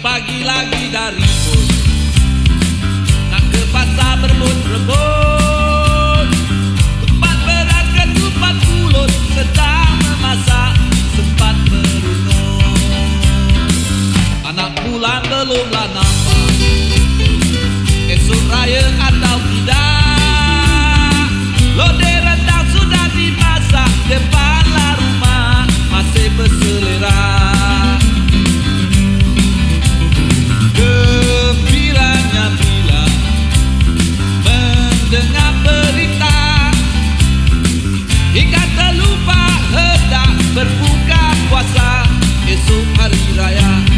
pagi lagi dari bos Nak ke pasar berebut-rebut Tempat berat ke tempat mulut Sedang memasak sempat merunut Anak bulan belumlah nampak Esok raya dengar berita. Hingga terlupa hendak berbuka puasa Esok hari raya.